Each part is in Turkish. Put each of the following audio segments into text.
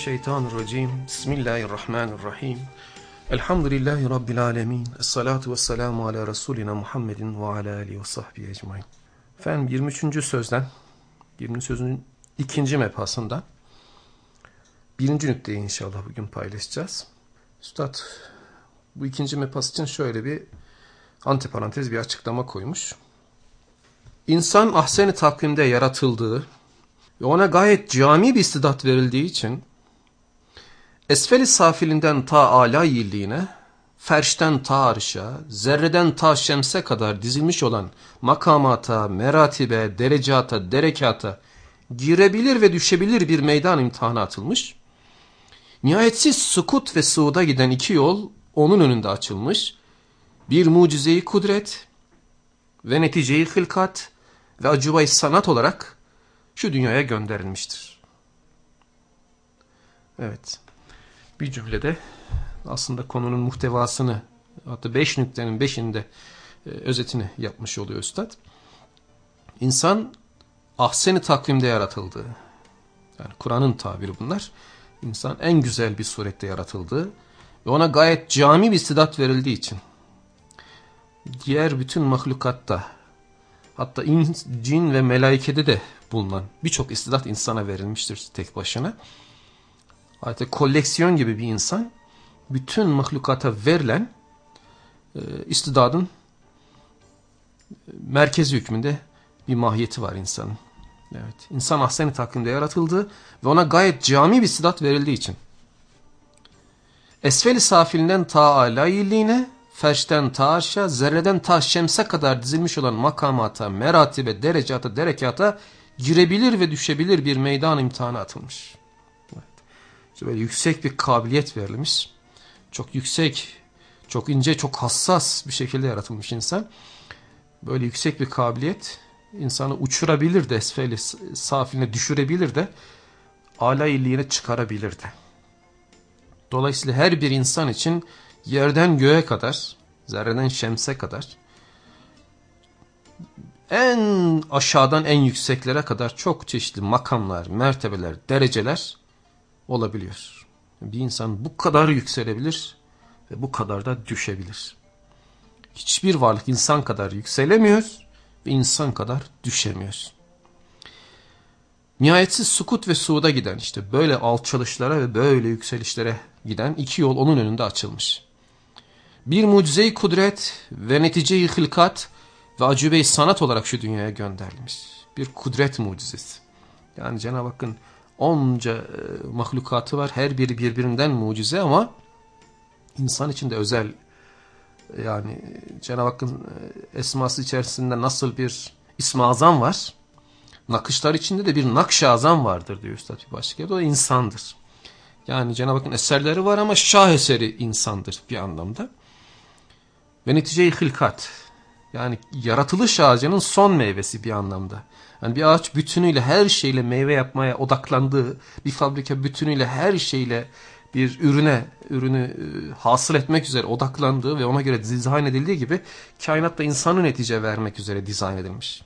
Mineşşeytanirracim. Bismillahirrahmanirrahim. Elhamdülillahi rabbil alamin. Essalatu vesselamu ala resulina Muhammedin ve ala alihi ve sahbihi ecmaîn. Efendim 23. sözden 20. sözün ikinci mepasından birinci nükteyi inşallah bugün paylaşacağız. Üstad bu ikinci mepas için şöyle bir antiparantez bir açıklama koymuş. İnsan ahsen-i takvimde yaratıldığı ve ona gayet cami bir istidat verildiği için esfeli safilinden ta ala yilliğine, ferşten ta arşa, zerreden ta şemse kadar dizilmiş olan makamata, meratibe, derecata, derekata girebilir ve düşebilir bir meydan imtihanı atılmış. Nihayetsiz sukut ve suuda giden iki yol onun önünde açılmış. Bir mucizeyi kudret ve neticeyi hılkat ve acıbayı sanat olarak şu dünyaya gönderilmiştir. Evet. Bir cümlede aslında konunun muhtevasını hatta beş nüktenin beşinde e, özetini yapmış oluyor Üstad. İnsan ahseni takvimde yaratıldığı, yani Kur'an'ın tabiri bunlar. İnsan en güzel bir surette yaratıldığı ve ona gayet cami bir istidat verildiği için diğer bütün mahlukatta hatta in, cin ve melaikede de bulunan birçok istidat insana verilmiştir tek başına. Hatta koleksiyon gibi bir insan bütün mahlukata verilen e, istidadın merkezi hükmünde bir mahiyeti var insanın. Evet, insan ahsen-i takvimde yaratıldı ve ona gayet cami bir istidat verildiği için. Esfeli safilinden ta ala illiğine, ferşten ta aşağı, zerreden ta şemse kadar dizilmiş olan makamata, meratibe, derecata, derekata girebilir ve düşebilir bir meydan imtihanı atılmış. İşte böyle yüksek bir kabiliyet verilmiş. Çok yüksek, çok ince, çok hassas bir şekilde yaratılmış insan. Böyle yüksek bir kabiliyet insanı uçurabilir de esfeli safiline düşürebilir de ala illiğine çıkarabilir de. Dolayısıyla her bir insan için yerden göğe kadar, zerreden şemse kadar en aşağıdan en yükseklere kadar çok çeşitli makamlar, mertebeler, dereceler olabiliyor. Bir insan bu kadar yükselebilir ve bu kadar da düşebilir. Hiçbir varlık insan kadar yükselemiyor ve insan kadar düşemiyor. Nihayetsiz sukut ve suuda giden işte böyle alçalışlara ve böyle yükselişlere giden iki yol onun önünde açılmış. Bir mucize kudret ve netice-i hılkat ve acübe sanat olarak şu dünyaya gönderilmiş. Bir kudret mucizesi. Yani Cenab-ı Hakk'ın onca e, mahlukatı var. Her biri birbirinden mucize ama insan için de özel yani Cenab-ı Hakk'ın e, esması içerisinde nasıl bir ismi azam var. Nakışlar içinde de bir nakş azam vardır diyor Üstad bir başka yerde. O insandır. Yani Cenab-ı Hakk'ın eserleri var ama şah eseri insandır bir anlamda. Ve netice-i hılkat. Yani yaratılış ağacının son meyvesi bir anlamda. Yani bir ağaç bütünüyle her şeyle meyve yapmaya odaklandığı, bir fabrika bütünüyle her şeyle bir ürüne, ürünü e, hasıl etmek üzere odaklandığı ve ona göre dizayn edildiği gibi kainatta insanı netice vermek üzere dizayn edilmiş.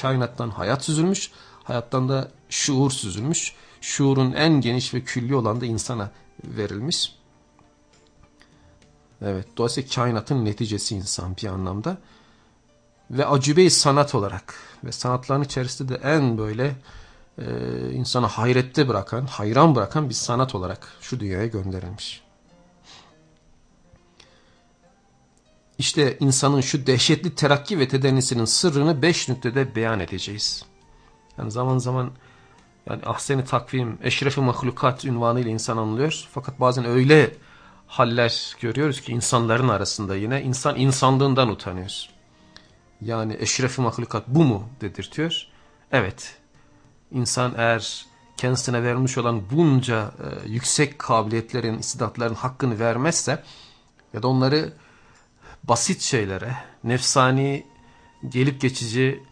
Kainattan hayat süzülmüş, hayattan da şuur süzülmüş. Şuurun en geniş ve külli olan da insana verilmiş. Evet, dolayısıyla kainatın neticesi insan bir anlamda. Ve acübe sanat olarak ve sanatların içerisinde de en böyle e, insana hayrette bırakan, hayran bırakan bir sanat olarak şu dünyaya gönderilmiş. İşte insanın şu dehşetli terakki ve tedennisinin sırrını beş nüktede beyan edeceğiz. Yani zaman zaman yani ahseni takvim, eşrefi mahlukat ünvanıyla insan anılıyor. Fakat bazen öyle haller görüyoruz ki insanların arasında yine insan insanlığından utanıyor. Yani eşrefi mahlukat bu mu dedirtiyor. Evet insan eğer kendisine vermiş olan bunca e, yüksek kabiliyetlerin, istidatların hakkını vermezse ya da onları basit şeylere, nefsani, gelip geçici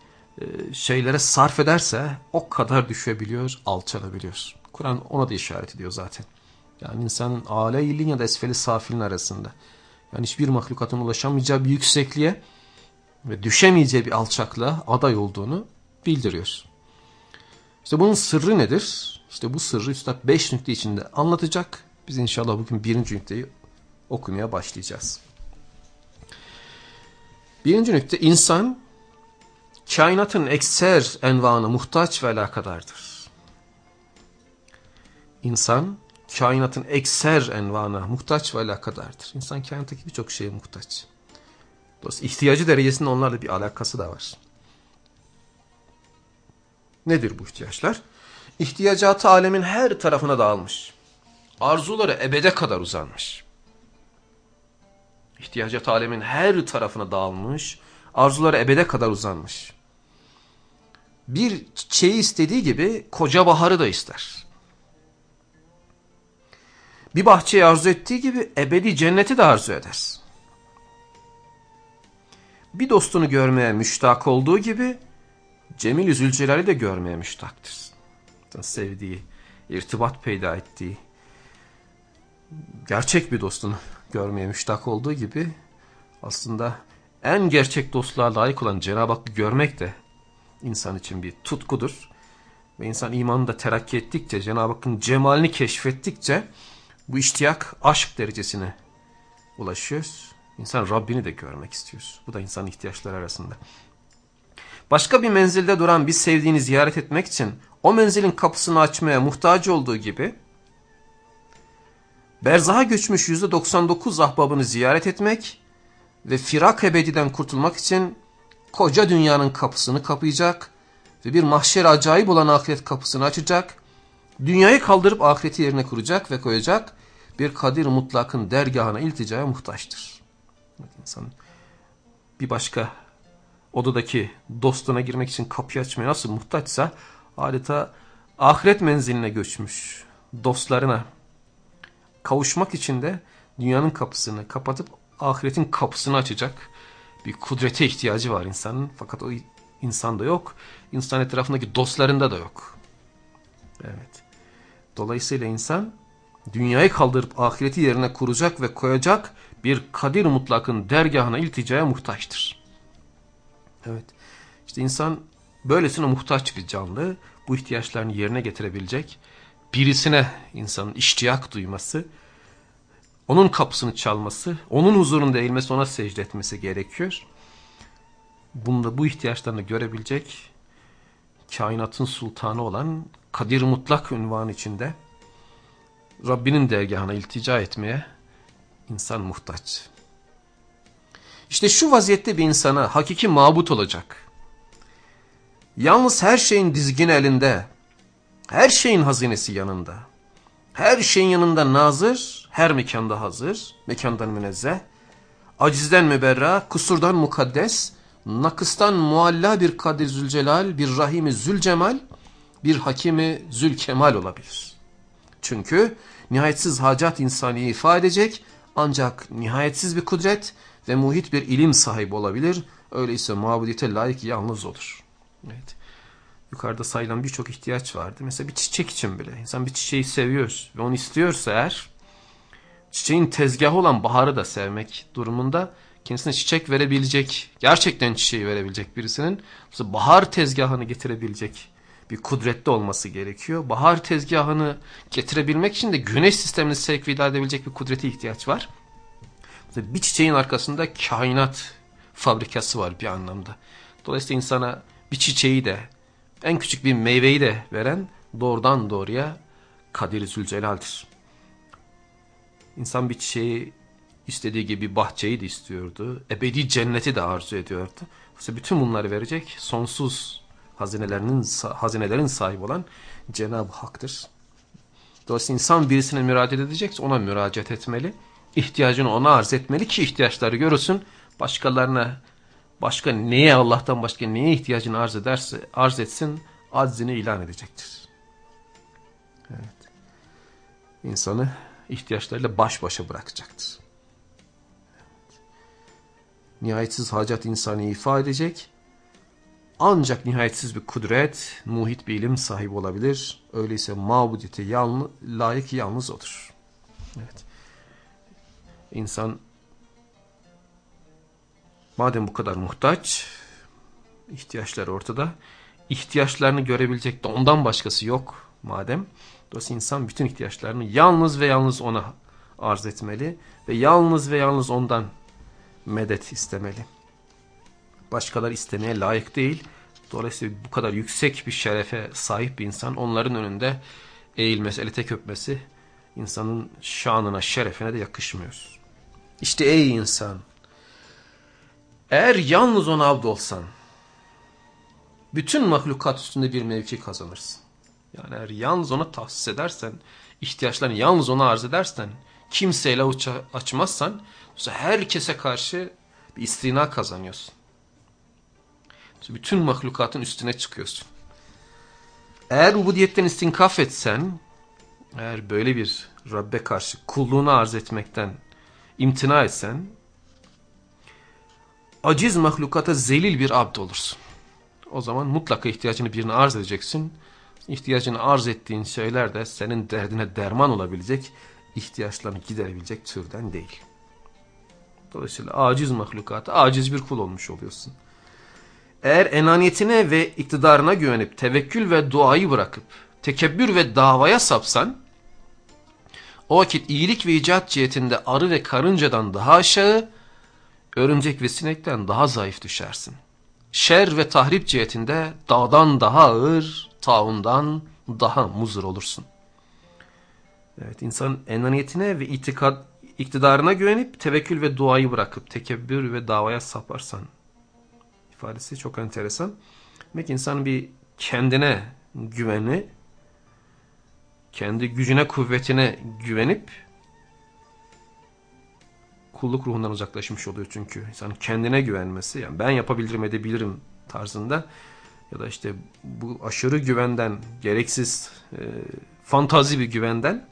e, şeylere sarf ederse o kadar düşebiliyor, alçalabiliyor. Kur'an ona da işaret ediyor zaten. Yani insanın âle illin ya da esfeli safilin arasında. Yani hiçbir mahlukatın ulaşamayacağı bir yüksekliğe ve düşemeyeceği bir alçaklığa aday olduğunu bildiriyor. İşte bunun sırrı nedir? İşte bu sırrı Üstad 5 nükte içinde anlatacak. Biz inşallah bugün birinci nükteyi okumaya başlayacağız. Birinci nükte insan kainatın ekser envanı muhtaç ve alakadardır. İnsan kainatın ekser envana muhtaç ve alakadardır. İnsan kainattaki birçok şeye muhtaç. Dolayısıyla ihtiyacı derecesinde onlarla bir alakası da var. Nedir bu ihtiyaçlar? İhtiyacatı alemin her tarafına dağılmış. Arzuları ebede kadar uzanmış. İhtiyacatı alemin her tarafına dağılmış. Arzuları ebede kadar uzanmış. Bir çiçeği istediği gibi koca baharı da ister. Bir bahçeyi arzu ettiği gibi ebedi cenneti de arzu eder. Bir dostunu görmeye müştak olduğu gibi Cemil-i Zülcelal'i de görmeye müştaktır. Sevdiği, irtibat peyda ettiği, gerçek bir dostunu görmeye müştak olduğu gibi aslında en gerçek dostluğa layık olan Cenab-ı Hakk'ı görmek de insan için bir tutkudur. Ve insan imanında terakki ettikçe, Cenab-ı Hakk'ın cemalini keşfettikçe bu iştiyak aşk derecesine ulaşıyor. İnsan Rabbini de görmek istiyor. Bu da insanın ihtiyaçları arasında. Başka bir menzilde duran bir sevdiğini ziyaret etmek için o menzilin kapısını açmaya muhtaç olduğu gibi berzaha göçmüş %99 ahbabını ziyaret etmek ve firak ebediden kurtulmak için koca dünyanın kapısını kapayacak ve bir mahşer acayip olan ahiret kapısını açacak, dünyayı kaldırıp ahireti yerine kuracak ve koyacak bir kadir mutlakın dergahına ilticaya muhtaçtır. İnsan bir başka odadaki dostuna girmek için kapıyı açmaya nasıl muhtaçsa adeta ahiret menziline göçmüş dostlarına kavuşmak için de dünyanın kapısını kapatıp ahiretin kapısını açacak bir kudrete ihtiyacı var insanın. Fakat o insanda yok. İnsan etrafındaki dostlarında da yok. Evet. Dolayısıyla insan dünyayı kaldırıp ahireti yerine kuracak ve koyacak bir kadir mutlakın dergahına ilticaya muhtaçtır. Evet. İşte insan böylesine muhtaç bir canlı. Bu ihtiyaçlarını yerine getirebilecek birisine insanın iştiyak duyması, onun kapısını çalması, onun huzurunda eğilmesi, ona secde etmesi gerekiyor. Bunda bu ihtiyaçlarını görebilecek kainatın sultanı olan Kadir Mutlak ünvanı içinde Rabbinin dergahına iltica etmeye insan muhtaç. İşte şu vaziyette bir insana hakiki mabut olacak. Yalnız her şeyin dizgin elinde, her şeyin hazinesi yanında. Her şeyin yanında nazır, her mekanda hazır, mekandan münezzeh. Acizden müberra, kusurdan mukaddes, nakıstan mualla bir Kadir Zülcelal, bir Rahimi Zülcemal, bir Hakimi Zülkemal olabilir. Çünkü nihayetsiz hacat insaniyi ifade edecek ancak nihayetsiz bir kudret ve muhit bir ilim sahibi olabilir. Öyleyse mabudiyete layık yalnız olur. Evet. Yukarıda sayılan birçok ihtiyaç vardı. Mesela bir çiçek için bile. İnsan bir çiçeği seviyor ve onu istiyorsa eğer çiçeğin tezgahı olan baharı da sevmek durumunda kendisine çiçek verebilecek, gerçekten çiçeği verebilecek birisinin bahar tezgahını getirebilecek bir kudretli olması gerekiyor. Bahar tezgahını getirebilmek için de güneş sistemini sevk edebilecek bir kudrete ihtiyaç var. Bir çiçeğin arkasında kainat fabrikası var bir anlamda. Dolayısıyla insana bir çiçeği de en küçük bir meyveyi de veren doğrudan doğruya Kadir Zülcelal'dir. İnsan bir çiçeği istediği gibi bahçeyi de istiyordu. Ebedi cenneti de arzu ediyordu. İşte bütün bunları verecek sonsuz hazinelerinin hazinelerin sahibi olan Cenab-ı Hak'tır. Dolayısıyla insan birisine müracaat edecekse ona müracaat etmeli. İhtiyacını ona arz etmeli ki ihtiyaçları görülsün. Başkalarına başka neye Allah'tan başka neye ihtiyacını arz ederse arz etsin aczini ilan edecektir. Evet. İnsanı ihtiyaçlarıyla baş başa bırakacaktır. Evet. Nihayetsiz hacat insanı ifade edecek. Ancak nihayetsiz bir kudret, muhit bir ilim sahibi olabilir. Öyleyse mabudiyete yalnız, layık yalnız odur. Evet. İnsan Madem bu kadar muhtaç, ihtiyaçları ortada, ihtiyaçlarını görebilecek de ondan başkası yok. madem. Dolayısıyla insan bütün ihtiyaçlarını yalnız ve yalnız ona arz etmeli ve yalnız ve yalnız ondan medet istemeli. Başkaları istemeye layık değil. Dolayısıyla bu kadar yüksek bir şerefe sahip bir insan onların önünde eğilmesi, eli tek insanın şanına, şerefine de yakışmıyor. İşte ey insan, eğer yalnız ona abd olsan, bütün mahlukat üstünde bir mevki kazanırsın. Yani eğer yalnız ona tahsis edersen, ihtiyaçlarını yalnız ona arz edersen, kimseyle uç açmazsan, herkese karşı bir istina kazanıyorsun. Bütün mahlukatın üstüne çıkıyorsun. Eğer ubudiyetten istinkaf etsen, eğer böyle bir Rabbe karşı kulluğunu arz etmekten imtina etsen, aciz mahlukata zelil bir abd olursun. O zaman mutlaka ihtiyacını birine arz edeceksin. İhtiyacını arz ettiğin şeyler de senin derdine derman olabilecek, ihtiyaçlarını giderebilecek türden değil. Dolayısıyla aciz mahlukata aciz bir kul olmuş oluyorsun. Eğer enaniyetine ve iktidarına güvenip tevekkül ve duayı bırakıp tekebbür ve davaya sapsan, o vakit iyilik ve icat cihetinde arı ve karıncadan daha aşağı, örümcek ve sinekten daha zayıf düşersin. Şer ve tahrip cihetinde dağdan daha ağır, taundan daha muzur olursun. Evet, insan enaniyetine ve itikad, iktidarına güvenip tevekkül ve duayı bırakıp tekebbür ve davaya saparsan ifadesi çok enteresan. Demek insanın bir kendine güveni, kendi gücüne, kuvvetine güvenip kulluk ruhundan uzaklaşmış oluyor çünkü. İnsanın kendine güvenmesi, yani ben yapabilirim edebilirim tarzında ya da işte bu aşırı güvenden, gereksiz e, fantazi bir güvenden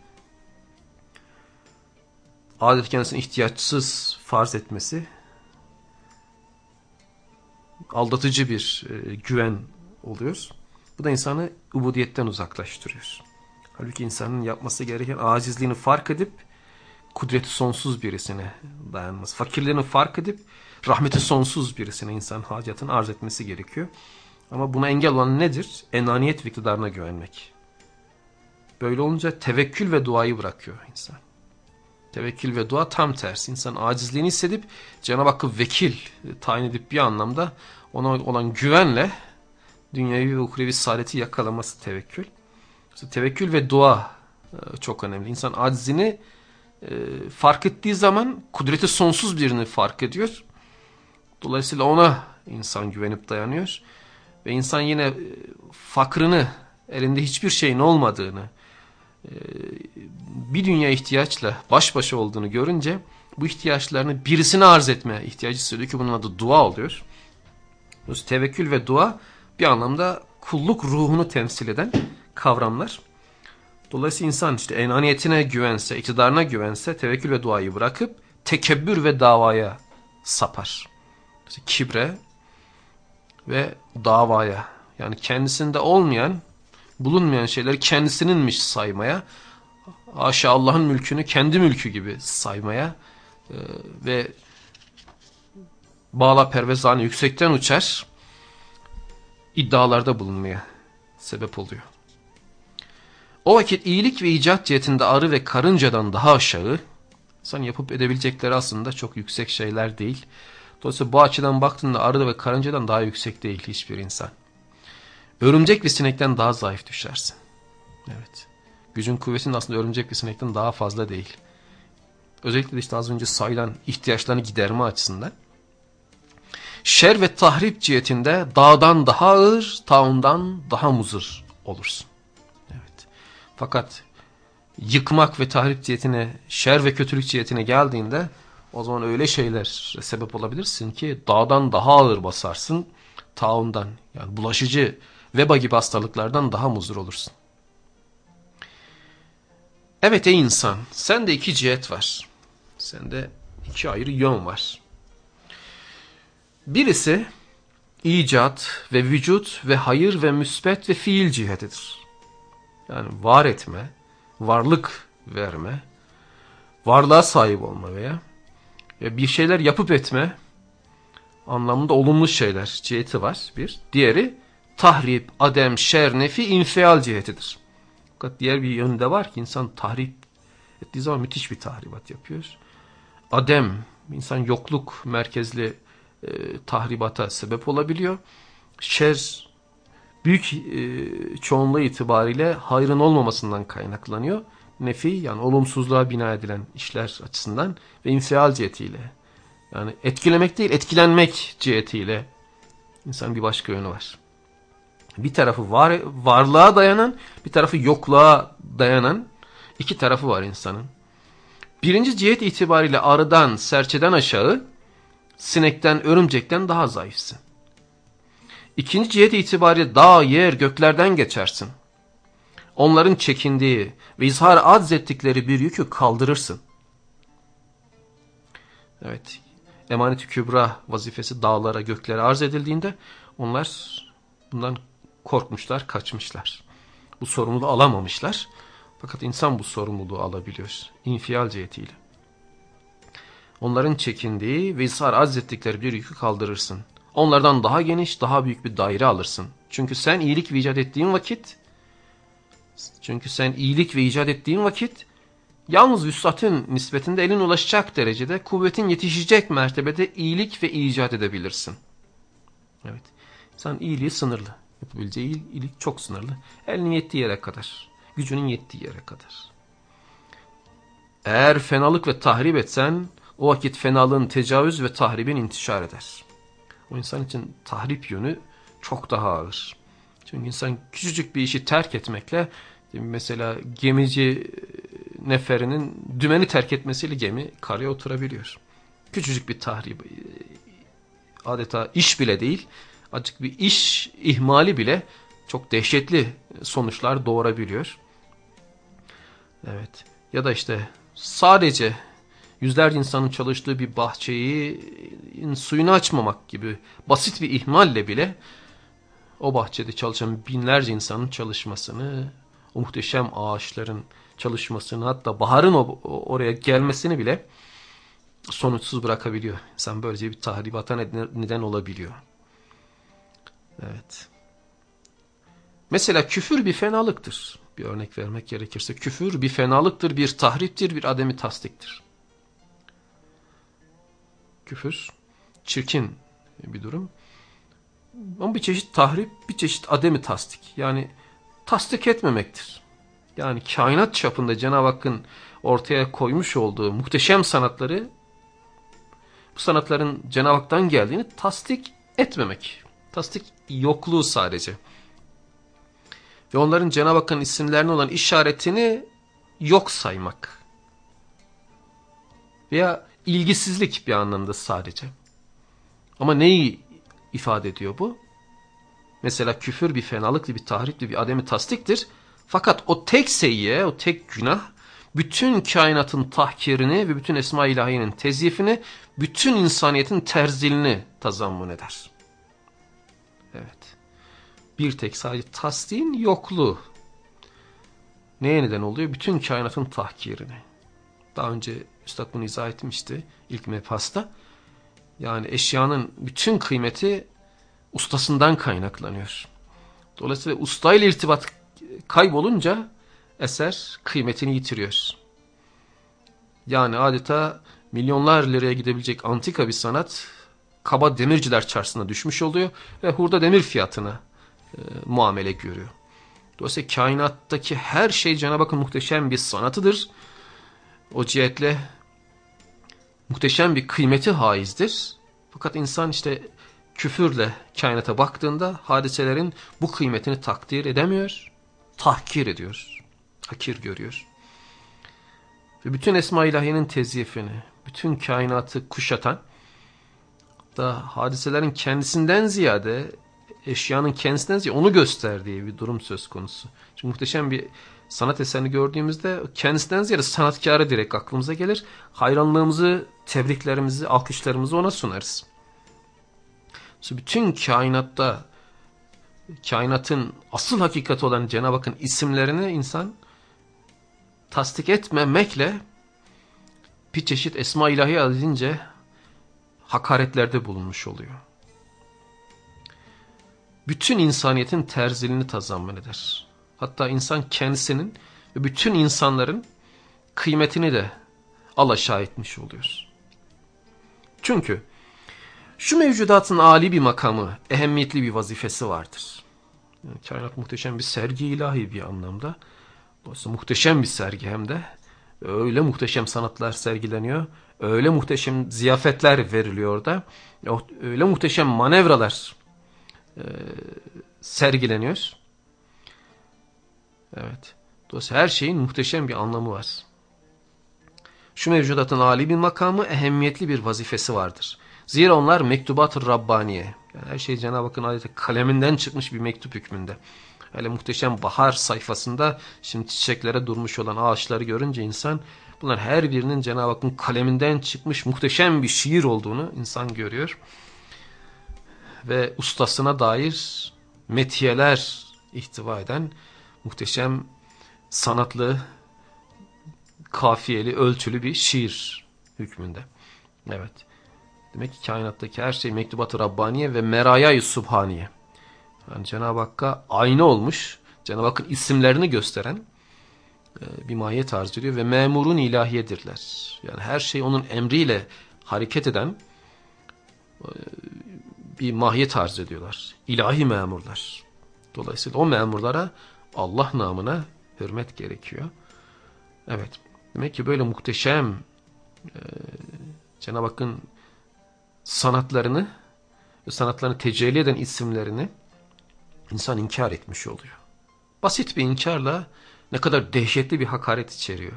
adet kendisini ihtiyaçsız farz etmesi aldatıcı bir e, güven oluyor. Bu da insanı ubudiyetten uzaklaştırıyor. Halbuki insanın yapması gereken acizliğini fark edip kudreti sonsuz birisine dayanması. Fakirliğini fark edip rahmeti sonsuz birisine insan hacetini arz etmesi gerekiyor. Ama buna engel olan nedir? Enaniyet iktidarına güvenmek. Böyle olunca tevekkül ve duayı bırakıyor insan. Tevekkül ve dua tam tersi. İnsan acizliğini hissedip Cenab-ı Hakk'ı vekil tayin edip bir anlamda ona olan güvenle dünyevi ve ukrevi saadeti yakalaması tevekkül. İşte tevekkül ve dua e, çok önemli. İnsan acizini e, fark ettiği zaman kudreti sonsuz birini fark ediyor. Dolayısıyla ona insan güvenip dayanıyor. Ve insan yine e, fakrını, elinde hiçbir şeyin olmadığını, bir dünya ihtiyaçla baş başa olduğunu görünce bu ihtiyaçlarını birisine arz etme ihtiyacı hissediyor ki bunun adı dua oluyor. Tevekkül ve dua bir anlamda kulluk ruhunu temsil eden kavramlar. Dolayısıyla insan işte enaniyetine güvense, iktidarına güvense tevekkül ve duayı bırakıp tekebbür ve davaya sapar. İşte kibre ve davaya yani kendisinde olmayan, bulunmayan şeyleri kendisininmiş saymaya, haşa Allah'ın mülkünü kendi mülkü gibi saymaya e, ve bağla pervezanı yüksekten uçar iddialarda bulunmaya sebep oluyor. O vakit iyilik ve icat cihetinde arı ve karıncadan daha aşağı, sen yapıp edebilecekleri aslında çok yüksek şeyler değil. Dolayısıyla bu açıdan baktığında arı ve karıncadan daha yüksek değil hiçbir insan. Örümcek ve sinekten daha zayıf düşersin. Evet. Gücün kuvvetin aslında örümcek ve sinekten daha fazla değil. Özellikle de işte az önce sayılan ihtiyaçlarını giderme açısından. Şer ve tahrip cihetinde dağdan daha ağır, taundan daha muzır olursun. Fakat yıkmak ve tahrip cihetine, şer ve kötülük cihetine geldiğinde o zaman öyle şeyler sebep olabilirsin ki dağdan daha ağır basarsın, taundan yani bulaşıcı veba gibi hastalıklardan daha muzur olursun. Evet ey insan, sende iki cihet var. Sende iki ayrı yön var. Birisi icat ve vücut ve hayır ve müsbet ve fiil cihetidir. Yani var etme, varlık verme, varlığa sahip olma veya bir şeyler yapıp etme anlamında olumlu şeyler ciheti var bir. Diğeri tahrip, adem, şer, nefi, infial cihetidir. Fakat diğer bir yönü de var ki insan tahrip ettiği zaman müthiş bir tahribat yapıyor. Adem, insan yokluk merkezli e, tahribata sebep olabiliyor. Şer büyük e, çoğunluğu itibariyle hayrın olmamasından kaynaklanıyor. Nefi yani olumsuzluğa bina edilen işler açısından ve infial cihetiyle yani etkilemek değil etkilenmek cihetiyle insan bir başka yönü var. Bir tarafı var, varlığa dayanan bir tarafı yokluğa dayanan iki tarafı var insanın. Birinci cihet itibariyle arıdan, serçeden aşağı, sinekten, örümcekten daha zayıfsın. İkinci cihet itibariyle dağ, yer, göklerden geçersin. Onların çekindiği ve izhar adz ettikleri bir yükü kaldırırsın. Evet, emanet-i kübra vazifesi dağlara, göklere arz edildiğinde onlar bundan korkmuşlar, kaçmışlar. Bu sorumluluğu alamamışlar. Fakat insan bu sorumluluğu alabiliyor. İnfial cihetiyle. Onların çekindiği ve ısrar azzettikleri bir yükü kaldırırsın. Onlardan daha geniş, daha büyük bir daire alırsın. Çünkü sen iyilik ve icat ettiğin vakit, çünkü sen iyilik ve icat ettiğin vakit, yalnız vüsatın nispetinde elin ulaşacak derecede, kuvvetin yetişecek mertebede iyilik ve icat edebilirsin. Evet, insan iyiliği sınırlı. Yapabileceği iyilik çok sınırlı. Elinin yettiği yere kadar. Gücünün yettiği yere kadar. Eğer fenalık ve tahrip etsen o vakit fenalığın tecavüz ve tahribin intişar eder. O insan için tahrip yönü çok daha ağır. Çünkü insan küçücük bir işi terk etmekle mesela gemici neferinin dümeni terk etmesiyle gemi karaya oturabiliyor. Küçücük bir tahrip adeta iş bile değil Açık bir iş ihmali bile çok dehşetli sonuçlar doğurabiliyor. Evet. Ya da işte sadece yüzlerce insanın çalıştığı bir bahçeyi suyunu açmamak gibi basit bir ihmalle bile o bahçede çalışan binlerce insanın çalışmasını, o muhteşem ağaçların çalışmasını hatta baharın oraya gelmesini bile sonuçsuz bırakabiliyor. İnsan böylece bir tahribata neden olabiliyor. Evet. Mesela küfür bir fenalıktır. Bir örnek vermek gerekirse küfür bir fenalıktır, bir tahriptir, bir ademi tasdiktir. Küfür çirkin bir durum. Ama bir çeşit tahrip, bir çeşit ademi tasdik. Yani tasdik etmemektir. Yani kainat çapında Cenab-ı Hakk'ın ortaya koymuş olduğu muhteşem sanatları bu sanatların Cenab-ı Hak'tan geldiğini tasdik etmemek. Tasdik yokluğu sadece. Ve onların Cenab-ı Hakk'ın isimlerine olan işaretini yok saymak. Veya ilgisizlik bir anlamda sadece. Ama neyi ifade ediyor bu? Mesela küfür bir fenalıklı, bir tahripli, bir ademi tasdiktir. Fakat o tek seyye, o tek günah bütün kainatın tahkirini ve bütün esma ilahinin tezyifini, bütün insaniyetin terzilini tazammun eder. Evet. Bir tek sadece tasdiğin yokluğu. Neye neden oluyor? Bütün kainatın tahkirini. Daha önce Üstad bunu izah etmişti ilk mefasta. Yani eşyanın bütün kıymeti ustasından kaynaklanıyor. Dolayısıyla ustayla irtibat kaybolunca eser kıymetini yitiriyor. Yani adeta milyonlar liraya gidebilecek antika bir sanat kaba demirciler çarşısına düşmüş oluyor ve hurda demir fiyatına e, muamele görüyor. Dolayısıyla kainattaki her şey Cenab-ı Hakk'ın muhteşem bir sanatıdır. O cihetle muhteşem bir kıymeti haizdir. Fakat insan işte küfürle kainata baktığında hadiselerin bu kıymetini takdir edemiyor, tahkir ediyor, hakir görüyor. Ve bütün Esma İlahiye'nin tezyifini, bütün kainatı kuşatan da hadiselerin kendisinden ziyade eşyanın kendisinden ziyade onu gösterdiği bir durum söz konusu. Çünkü muhteşem bir sanat eserini gördüğümüzde kendisinden ziyade sanatkarı direkt aklımıza gelir. Hayranlığımızı, tebriklerimizi, alkışlarımızı ona sunarız. İşte bütün kainatta kainatın asıl hakikati olan Cenab-ı Hakk'ın isimlerini insan tasdik etmemekle bir çeşit esma ilahi adedince hakaretlerde bulunmuş oluyor. Bütün insaniyetin terzilini tazammen eder. Hatta insan kendisinin ve bütün insanların kıymetini de alaşağı etmiş oluyor. Çünkü şu mevcudatın âli bir makamı, ehemmiyetli bir vazifesi vardır. Yani kainat muhteşem bir sergi ilahi bir anlamda. Dolayısıyla muhteşem bir sergi hem de. Öyle muhteşem sanatlar sergileniyor. Öyle muhteşem ziyafetler veriliyor da. Öyle muhteşem manevralar e, sergileniyor. Evet. Dolayısıyla her şeyin muhteşem bir anlamı var. Şu mevcudatın âli bir makamı, ehemmiyetli bir vazifesi vardır. Zira onlar mektubat-ı Rabbaniye. Yani her şey Cenab-ı Hakk'ın adeta kaleminden çıkmış bir mektup hükmünde. Öyle muhteşem bahar sayfasında şimdi çiçeklere durmuş olan ağaçları görünce insan bunlar her birinin Cenab-ı Hakk'ın kaleminden çıkmış muhteşem bir şiir olduğunu insan görüyor. Ve ustasına dair metiyeler ihtiva eden muhteşem sanatlı, kafiyeli, ölçülü bir şiir hükmünde. Evet. Demek ki kainattaki her şey mektubat-ı Rabbaniye ve meraya-i Subhaniye. Yani Cenab-ı Hakk'a aynı olmuş, Cenab-ı Hakk'ın isimlerini gösteren e, bir mahiyet arz ediyor ve memurun ilahiyedirler. Yani her şey onun emriyle hareket eden e, bir mahiyet arz ediyorlar. İlahi memurlar. Dolayısıyla o memurlara Allah namına hürmet gerekiyor. Evet. Demek ki böyle muhteşem e, Cenab-ı Hakk'ın sanatlarını sanatlarını tecelli eden isimlerini insan inkar etmiş oluyor. Basit bir inkarla ne kadar dehşetli bir hakaret içeriyor.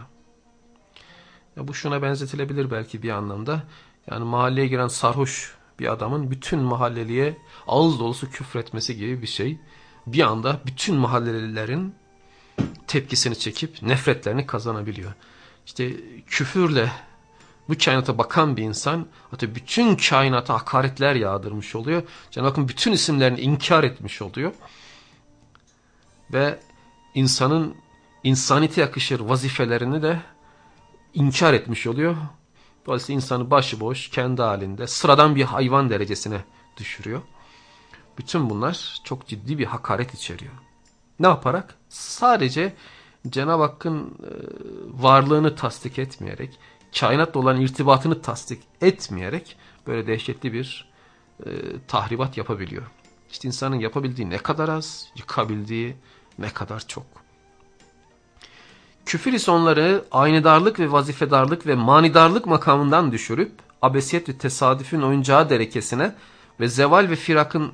Ya bu şuna benzetilebilir belki bir anlamda. Yani mahalleye giren sarhoş bir adamın bütün mahalleliye ağız dolusu küfretmesi gibi bir şey. Bir anda bütün mahallelilerin tepkisini çekip nefretlerini kazanabiliyor. İşte küfürle bu kainata bakan bir insan hatta bütün kainata hakaretler yağdırmış oluyor. Cenab-ı Hakk'ın bütün isimlerini inkar etmiş oluyor. Ve insanın insanite yakışır vazifelerini de inkar etmiş oluyor. Dolayısıyla insanı başıboş, kendi halinde, sıradan bir hayvan derecesine düşürüyor. Bütün bunlar çok ciddi bir hakaret içeriyor. Ne yaparak? Sadece Cenab-ı Hakk'ın e, varlığını tasdik etmeyerek, kainatla olan irtibatını tasdik etmeyerek böyle dehşetli bir e, tahribat yapabiliyor. İşte insanın yapabildiği ne kadar az, yıkabildiği ne kadar çok. Küfür ise onları aynedarlık ve vazifedarlık ve manidarlık makamından düşürüp abesiyet ve tesadüfün oyuncağı derekesine ve zeval ve firakın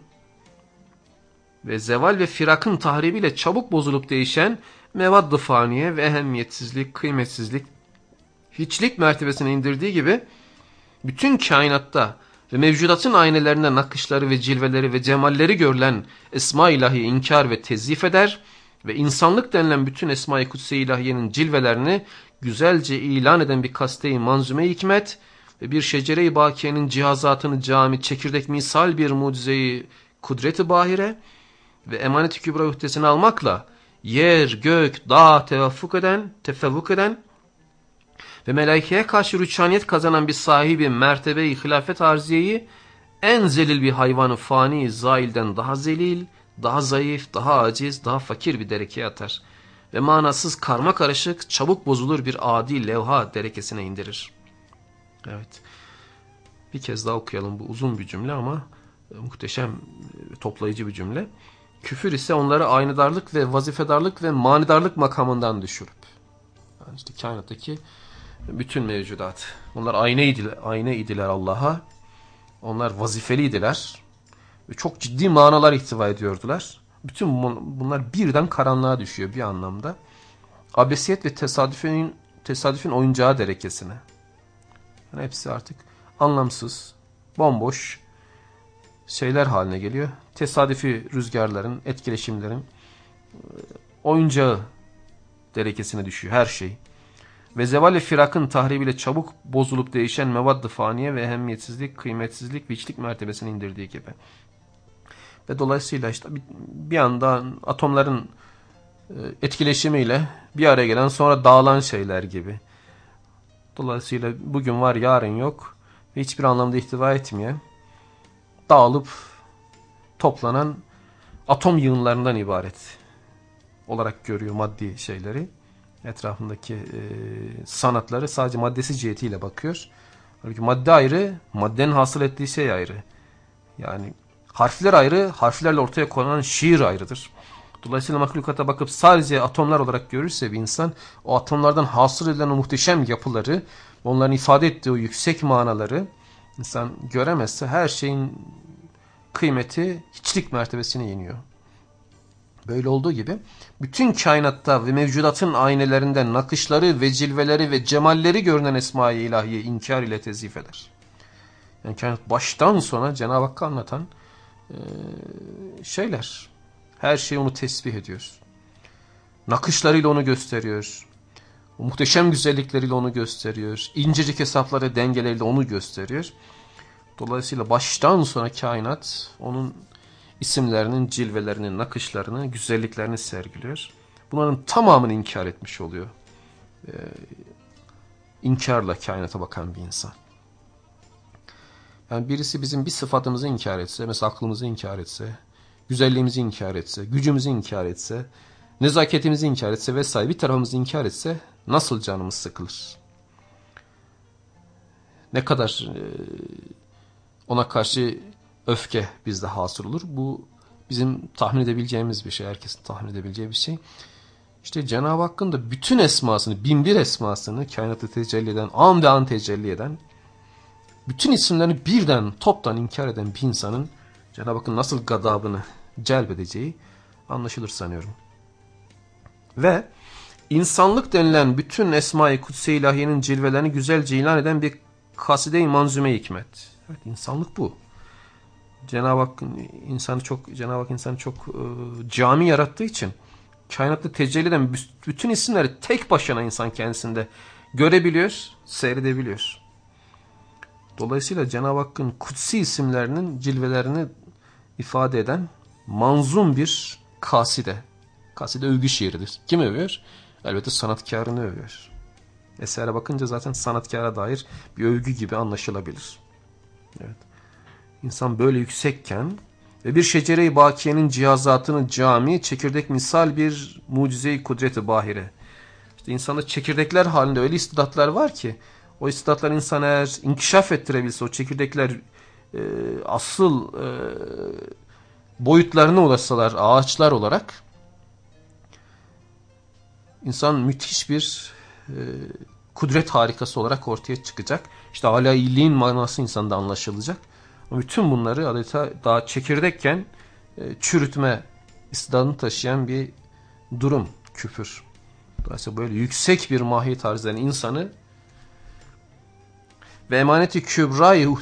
ve zeval ve firakın tahribiyle çabuk bozulup değişen mevad faniye ve ehemmiyetsizlik, kıymetsizlik, hiçlik mertebesine indirdiği gibi bütün kainatta ve mevcudatın aynelerinde nakışları ve cilveleri ve cemalleri görülen esma ilahi inkar ve tezif eder ve insanlık denilen bütün esma-i kutsi ilahiyenin cilvelerini güzelce ilan eden bir kaste-i manzume hikmet ve bir şecere-i bakiyenin cihazatını cami çekirdek misal bir mucize-i kudret-i bahire ve emanet-i kübra ühdesini almakla yer, gök, dağ tevafuk eden, tefevvuk eden ve melaikeye karşı rüçhaniyet kazanan bir sahibi mertebe-i hilafet arziyeyi en zelil bir hayvanı fani zailden daha zelil, daha zayıf, daha aciz, daha fakir bir derekeye atar ve manasız karma karışık, çabuk bozulur bir adi levha derekesine indirir. Evet. Bir kez daha okuyalım bu uzun bir cümle ama e, muhteşem e, toplayıcı bir cümle. Küfür ise onları aynadarlık ve vazifedarlık ve manidarlık makamından düşürüp yani işte kainattaki bütün mevcudat. İdiler, ayna idiler Allah'a. Onlar vazifeliydiler. Çok ciddi manalar ihtiva ediyordular. Bütün bunlar birden karanlığa düşüyor bir anlamda. Abesiyet ve tesadüfün, tesadüfün oyuncağı derekesine. Yani hepsi artık anlamsız, bomboş şeyler haline geliyor. Tesadüfi rüzgarların, etkileşimlerin e, oyuncağı derekesine düşüyor her şey. Ve zeval ve firakın tahribiyle çabuk bozulup değişen mevad faniye ve ehemmiyetsizlik, kıymetsizlik, viçlik mertebesine indirdiği gibi. Ve dolayısıyla işte bir anda atomların e, etkileşimiyle bir araya gelen sonra dağılan şeyler gibi. Dolayısıyla bugün var yarın yok ve hiçbir anlamda ihtiva etmeyen dağılıp toplanan atom yığınlarından ibaret olarak görüyor maddi şeyleri. Etrafındaki e, sanatları sadece maddesi cihetiyle bakıyor. Halbuki madde ayrı, maddenin hasıl ettiği şey ayrı. Yani harfler ayrı, harflerle ortaya konan şiir ayrıdır. Dolayısıyla mahlukata bakıp sadece atomlar olarak görürse bir insan o atomlardan hasıl edilen o muhteşem yapıları, onların ifade ettiği o yüksek manaları insan göremezse her şeyin kıymeti hiçlik mertebesine iniyor. Böyle olduğu gibi bütün kainatta ve mevcudatın aynelerinde nakışları ve cilveleri ve cemalleri görünen Esma-i İlahiye inkar ile tezif eder. Yani kainat baştan sona Cenab-ı Hakk'ı anlatan şeyler. Her şey onu tesbih ediyor. Nakışlarıyla onu gösteriyor. Muhteşem güzellikleriyle onu gösteriyor. İncecik hesapları dengeleriyle onu gösteriyor. Dolayısıyla baştan sona kainat onun isimlerinin, cilvelerinin, nakışlarını, güzelliklerini sergiliyor. Bunların tamamını inkar etmiş oluyor. Ee, inkarla kainata bakan bir insan. Yani birisi bizim bir sıfatımızı inkar etse, mesela aklımızı inkar etse, güzelliğimizi inkar etse, gücümüzü inkar etse, nezaketimizi inkar etse vesaire bir tarafımızı inkar etse nasıl canımız sıkılır? Ne kadar e, ona karşı öfke bizde hasıl olur. Bu bizim tahmin edebileceğimiz bir şey. Herkesin tahmin edebileceği bir şey. İşte Cenab-ı Hakk'ın da bütün esmasını, bin bir esmasını kainatı tecelli eden, an ve an tecelli eden, bütün isimlerini birden toptan inkar eden bir insanın Cenab-ı Hakk'ın nasıl gadabını celbedeceği anlaşılır sanıyorum. Ve insanlık denilen bütün Esma-i Kutsi ilahiyenin cilvelerini güzelce ilan eden bir kaside-i manzume hikmet. Evet insanlık bu. Cenab-ı Hak insanı çok Cenab-ı Hak insanı çok e, cami yarattığı için kainatta tecelli eden bütün isimleri tek başına insan kendisinde görebiliyor, seyredebiliyor. Dolayısıyla Cenab-ı Hakk'ın kutsi isimlerinin cilvelerini ifade eden manzum bir kaside. Kaside övgü şiiridir. Kim övüyor? Elbette sanatkarını övüyor. Esere bakınca zaten sanatkara dair bir övgü gibi anlaşılabilir. Evet. İnsan böyle yüksekken ve bir şecere-i bakiyenin cihazatını cami, çekirdek misal bir mucize-i kudret-i bahire. İşte insanda çekirdekler halinde öyle istidatlar var ki, o istidatlar insan eğer inkişaf ettirebilse, o çekirdekler e, asıl e, boyutlarına ulaşsalar ağaçlar olarak, insan müthiş bir e, kudret harikası olarak ortaya çıkacak. İşte hala iyiliğin manası insanda anlaşılacak. Bütün bunları adeta daha çekirdekken e, çürütme istidadını taşıyan bir durum küfür. Dolayısıyla böyle yüksek bir mahiyet arz eden insanı ve emaneti kübrayı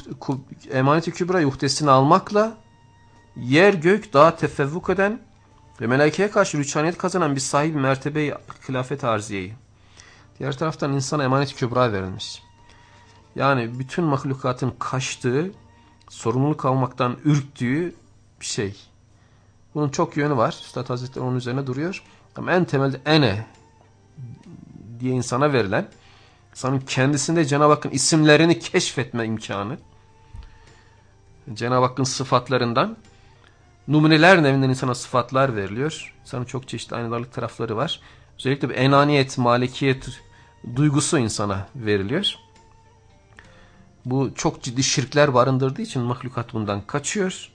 emaneti kübrayı uhdesini almakla yer gök daha tefevvuk eden ve melaikeye karşı rüçhaniyet kazanan bir sahibi mertebeyi hilafet arziyeyi. Diğer taraftan insana emanet kübra verilmiş. Yani bütün mahlukatın kaçtığı, sorumluluk almaktan ürktüğü bir şey. Bunun çok yönü var. Üstad Hazretleri onun üzerine duruyor. Ama en temelde ene diye insana verilen, insanın kendisinde Cenab-ı Hakk'ın isimlerini keşfetme imkanı, Cenab-ı Hakk'ın sıfatlarından numuneler nevinden insana sıfatlar veriliyor. İnsanın çok çeşitli aynalarlık tarafları var. Özellikle bir enaniyet, malikiyet duygusu insana veriliyor. Bu çok ciddi şirkler barındırdığı için mahlukat bundan kaçıyor.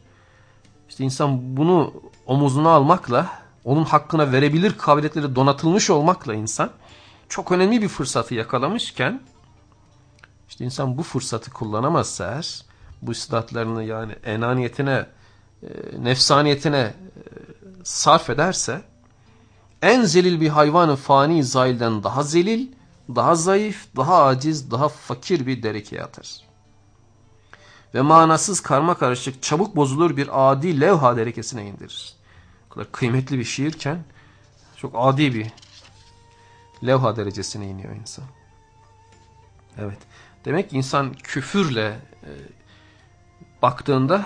İşte insan bunu omuzuna almakla, onun hakkına verebilir kabiliyetleri donatılmış olmakla insan çok önemli bir fırsatı yakalamışken işte insan bu fırsatı kullanamazsa eğer bu istidatlarını yani enaniyetine, e, nefsaniyetine e, sarf ederse en zelil bir hayvanı fani zailden daha zelil, daha zayıf, daha aciz, daha fakir bir derekeye atar. Ve manasız karma karışık çabuk bozulur bir adi levha derekesine indirir. O kadar kıymetli bir şiirken çok adi bir levha derecesine iniyor insan. Evet. Demek ki insan küfürle e, baktığında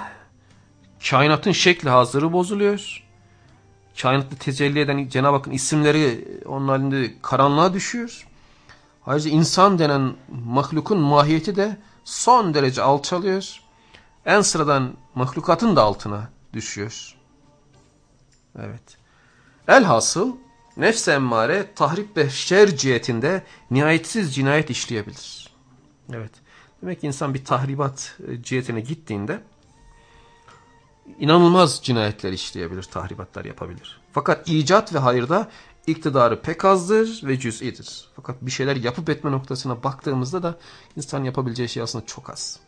kainatın şekli hazırı bozuluyor. Kainatta tecelli eden Cenab-ı Hakk'ın isimleri onun halinde karanlığa düşüyor. Ayrıca insan denen mahlukun mahiyeti de son derece alçalıyor. En sıradan mahlukatın da altına düşüyor. Evet. Elhasıl nefs emmare tahrip ve şer cihetinde nihayetsiz cinayet işleyebilir. Evet. Demek ki insan bir tahribat e, cihetine gittiğinde inanılmaz cinayetler işleyebilir, tahribatlar yapabilir. Fakat icat ve hayırda iktidarı pek azdır ve cüz'idir. Fakat bir şeyler yapıp etme noktasına baktığımızda da insan yapabileceği şey aslında çok az.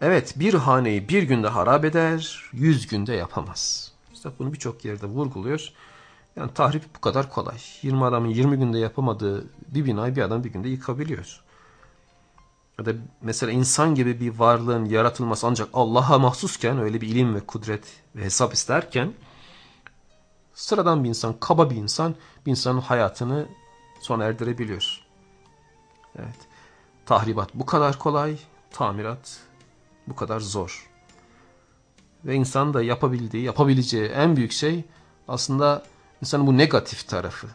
Evet bir haneyi bir günde harap eder, yüz günde yapamaz. İşte bunu birçok yerde vurguluyor. Yani tahrip bu kadar kolay. 20 adamın 20 günde yapamadığı bir binayı bir adam bir günde yıkabiliyor. Ya da mesela insan gibi bir varlığın yaratılması ancak Allah'a mahsusken öyle bir ilim ve kudret ve hesap isterken sıradan bir insan, kaba bir insan bir insanın hayatını sona erdirebiliyor. Evet. Tahribat bu kadar kolay, tamirat bu kadar zor. Ve insan da yapabildiği, yapabileceği en büyük şey aslında insanın bu negatif tarafı.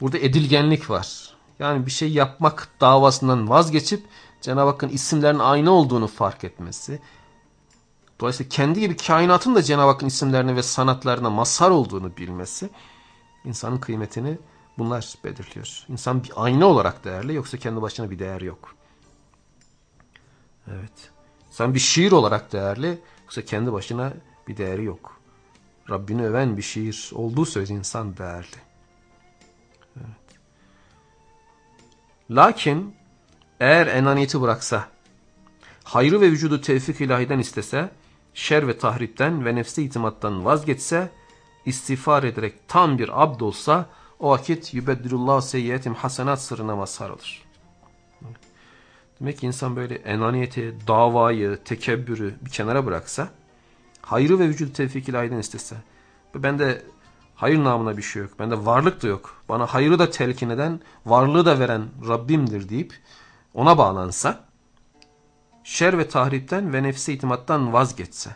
Burada edilgenlik var. Yani bir şey yapmak davasından vazgeçip Cenab-ı Hakk'ın isimlerinin aynı olduğunu fark etmesi. Dolayısıyla kendi gibi kainatın da Cenab-ı Hakk'ın isimlerine ve sanatlarına mazhar olduğunu bilmesi insanın kıymetini bunlar belirliyor. İnsan bir ayna olarak değerli yoksa kendi başına bir değer yok. Evet. Sen bir şiir olarak değerli yoksa kendi başına bir değeri yok. Rabbini öven bir şiir olduğu sürece insan değerli. Evet. Lakin eğer enaniyeti bıraksa, hayrı ve vücudu tevfik ilahiden istese, şer ve tahripten ve nefsi itimattan vazgeçse, istiğfar ederek tam bir abd olsa, o vakit yübeddirullah seyyiyetim hasenat sırrına mazhar olur. Demek ki insan böyle enaniyeti, davayı, tekebbürü bir kenara bıraksa, hayrı ve vücudu tevfik ilahiden istese, ben de hayır namına bir şey yok, bende varlık da yok, bana hayrı da telkin eden, varlığı da veren Rabbimdir deyip ona bağlansa, şer ve tahripten ve nefsi itimattan vazgeçse,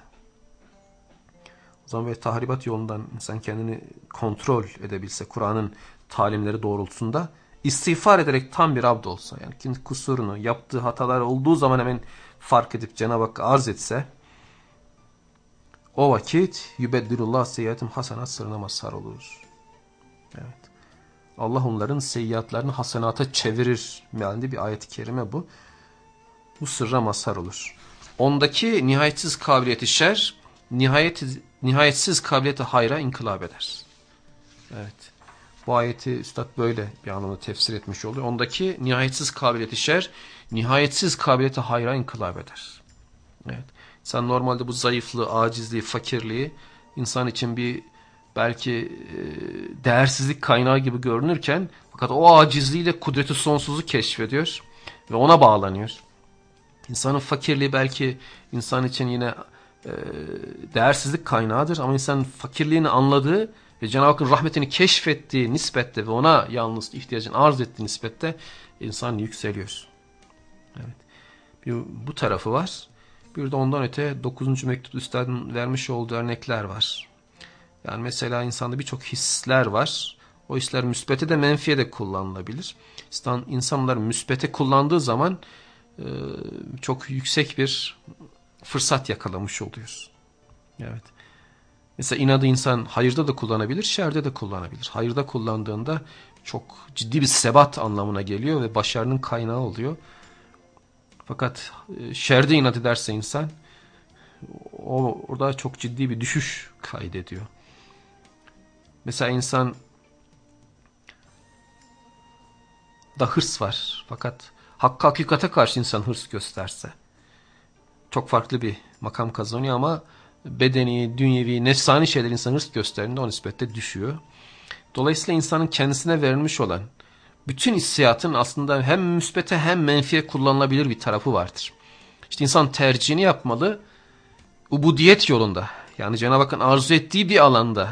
o zaman böyle tahribat yolundan insan kendini kontrol edebilse, Kur'an'ın talimleri doğrultusunda, istiğfar ederek tam bir abd olsa, yani kusurunu, yaptığı hatalar olduğu zaman hemen fark edip Cenab-ı Hakk'a arz etse, o vakit yübeddirullah seyyiatim hasenat sırrına mazhar olur. Evet. Allah onların seyyiatlarını hasenata çevirir. Yani bir ayet-i kerime bu. Bu sırra mazhar olur. Ondaki nihayetsiz kabiliyeti şer, nihayet, nihayetsiz kabiliyeti hayra inkılap eder. Evet. Bu ayeti Üstad böyle bir anlamda tefsir etmiş oluyor. Ondaki nihayetsiz kabiliyeti şer, nihayetsiz kabiliyeti hayra inkılap eder. Evet. Sen normalde bu zayıflığı, acizliği, fakirliği insan için bir belki e, değersizlik kaynağı gibi görünürken fakat o acizliğiyle kudreti sonsuzu keşfediyor ve ona bağlanıyor. İnsanın fakirliği belki insan için yine e, değersizlik kaynağıdır ama insanın fakirliğini anladığı ve Cenab-ı Hakk'ın rahmetini keşfettiği nispette ve ona yalnız ihtiyacını arz ettiği nispette insan yükseliyor. Evet. Bir, bu tarafı var. Bir de ondan öte 9. mektup üstadın vermiş olduğu örnekler var. Yani mesela insanda birçok hisler var. O hisler müspete de menfiye de kullanılabilir. İnsan, insanlar müspete kullandığı zaman e, çok yüksek bir fırsat yakalamış oluyor. Evet. Mesela inadı insan hayırda da kullanabilir, şerde de kullanabilir. Hayırda kullandığında çok ciddi bir sebat anlamına geliyor ve başarının kaynağı oluyor. Fakat e, şerde inat ederse insan o, orada çok ciddi bir düşüş kaydediyor. Mesela insan da hırs var. Fakat hakka hakikate karşı insan hırs gösterse çok farklı bir makam kazanıyor ama bedeni, dünyevi, nefsani şeyler insan hırs gösterdiğinde o nispette düşüyor. Dolayısıyla insanın kendisine verilmiş olan bütün hissiyatın aslında hem müspete hem menfiye kullanılabilir bir tarafı vardır. İşte insan tercihini yapmalı ubudiyet yolunda. Yani Cenab-ı Hakk'ın arzu ettiği bir alanda,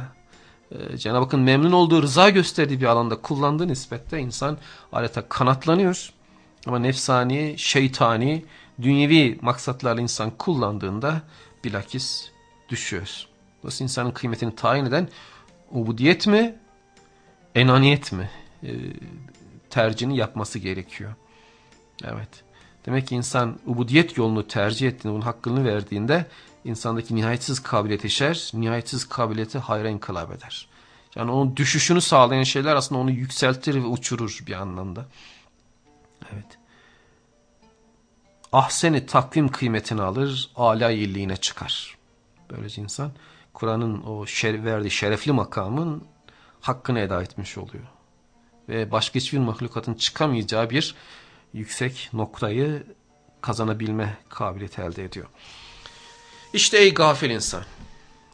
e, Cenab-ı Hakk'ın memnun olduğu, rıza gösterdiği bir alanda kullandığı nispette insan adeta kanatlanıyor. Ama nefsani, şeytani, dünyevi maksatlarla insan kullandığında bilakis düşüyor. Dolayısıyla insanın kıymetini tayin eden ubudiyet mi, enaniyet mi? Tercihini yapması gerekiyor. Evet. Demek ki insan ubudiyet yolunu tercih ettiğinde, bunun hakkını verdiğinde insandaki nihayetsiz kabiliyeti şer, nihayetsiz kabiliyeti hayra inkılap eder. Yani onun düşüşünü sağlayan şeyler aslında onu yükseltir ve uçurur bir anlamda. Evet. Ahseni takvim kıymetini alır, âlâ illiğine çıkar. Böylece insan Kur'an'ın o şer verdiği şerefli makamın hakkını eda etmiş oluyor. Ve başka hiçbir mahlukatın çıkamayacağı bir yüksek noktayı kazanabilme kabiliyeti elde ediyor. İşte ey gafil insan.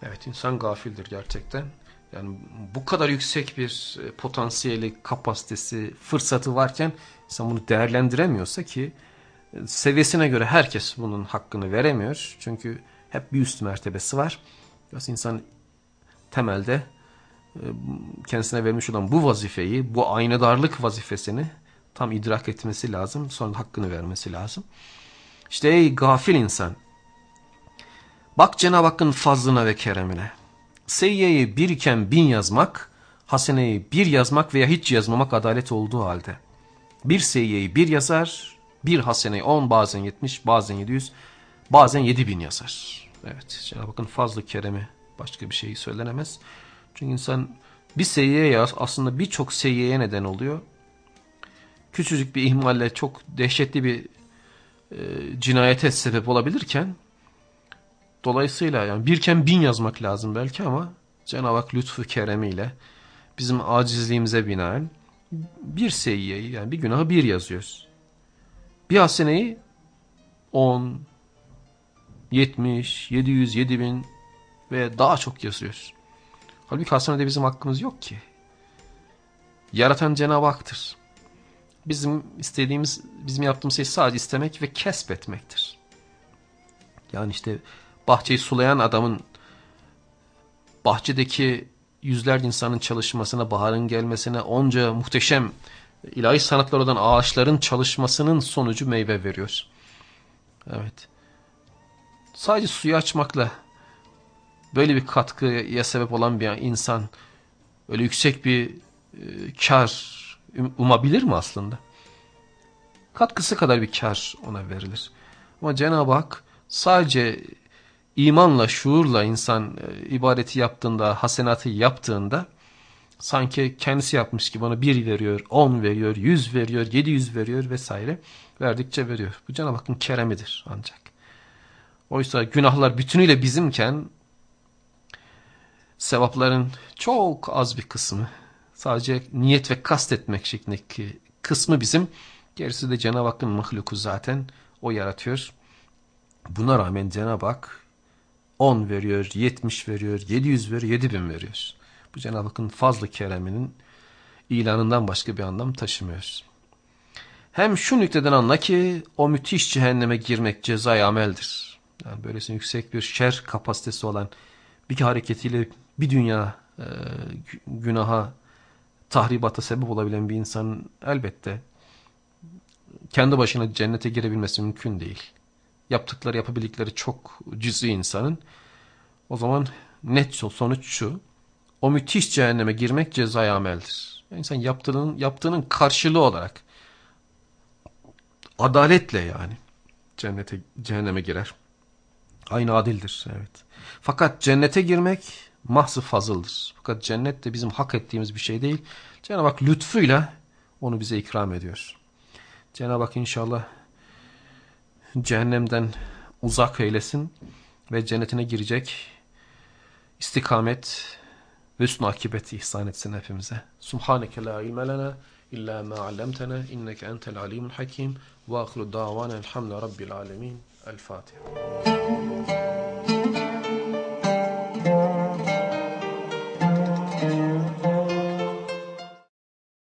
Evet insan gafildir gerçekten. Yani bu kadar yüksek bir e, potansiyeli, kapasitesi, fırsatı varken insan bunu değerlendiremiyorsa ki e, seviyesine göre herkes bunun hakkını veremiyor. Çünkü hep bir üst mertebesi var. Biraz insan temelde kendisine vermiş olan bu vazifeyi, bu aynadarlık vazifesini tam idrak etmesi lazım. Sonra hakkını vermesi lazım. İşte ey gafil insan. Bak Cenab-ı Hakk'ın fazlına ve keremine. Seyyeyi bir iken bin yazmak, haseneyi bir yazmak veya hiç yazmamak adalet olduğu halde. Bir seyyeyi bir yazar, bir haseneyi on, bazen yetmiş, bazen yedi yüz, bazen yedi bin yazar. Evet, Cenab-ı Hakk'ın fazlı keremi başka bir şey söylenemez. Çünkü insan bir seyyeye yaz, aslında birçok seyyeye neden oluyor. Küçücük bir ihmalle çok dehşetli bir e, cinayete sebep olabilirken dolayısıyla yani birken bin yazmak lazım belki ama Cenab-ı Hak lütfu keremiyle bizim acizliğimize binaen bir seyyiyeyi yani bir günahı bir yazıyoruz. Bir haseneyi 10, 70, 700, 7000 ve daha çok yazıyoruz. Halbuki hasenede bizim hakkımız yok ki. Yaratan Cenab-ı Hak'tır. Bizim istediğimiz, bizim yaptığımız şey sadece istemek ve kesbetmektir. Yani işte bahçeyi sulayan adamın bahçedeki yüzlerce insanın çalışmasına, baharın gelmesine, onca muhteşem ilahi sanatlar olan ağaçların çalışmasının sonucu meyve veriyor. Evet. Sadece suyu açmakla böyle bir katkıya sebep olan bir insan öyle yüksek bir e, kar um, umabilir mi aslında? Katkısı kadar bir kar ona verilir. Ama Cenab-ı Hak sadece imanla, şuurla insan e, ibadeti yaptığında, hasenatı yaptığında sanki kendisi yapmış gibi ona bir veriyor, on veriyor, yüz veriyor, yedi yüz veriyor vesaire verdikçe veriyor. Bu Cenab-ı Hakk'ın keremidir ancak. Oysa günahlar bütünüyle bizimken sevapların çok az bir kısmı sadece niyet ve kast etmek şeklindeki kısmı bizim. Gerisi de Cenab-ı Hakk'ın mahluku zaten o yaratıyor. Buna rağmen Cenab-ı Hak 10 veriyor, 70 veriyor, 700 veriyor, 7000 veriyor. Bu Cenab-ı Hakk'ın fazla kereminin ilanından başka bir anlam taşımıyor. Hem şu nükteden anla ki o müthiş cehenneme girmek cezai ameldir. Yani böylesine yüksek bir şer kapasitesi olan bir hareketiyle bir dünya e, günaha, tahribata sebep olabilen bir insanın elbette kendi başına cennete girebilmesi mümkün değil. Yaptıkları, yapabildikleri çok cüz'i insanın. O zaman net sonuç şu. O müthiş cehenneme girmek cezai ameldir. Yani insan yaptığının, yaptığının karşılığı olarak adaletle yani cennete, cehenneme girer. Aynı adildir. Evet. Fakat cennete girmek mahzı fazıldır. Fakat cennet de bizim hak ettiğimiz bir şey değil. Cenab-ı Hak lütfuyla onu bize ikram ediyor. Cenab-ı Hak inşallah cehennemden uzak eylesin ve cennetine girecek istikamet ve hüsnü akibet ihsan etsin hepimize. Subhaneke la ilme lena illa ma allamtena inneke entel alimul hakim ve ahiru davana elhamdülillahi rabbil alemin. El Fatiha.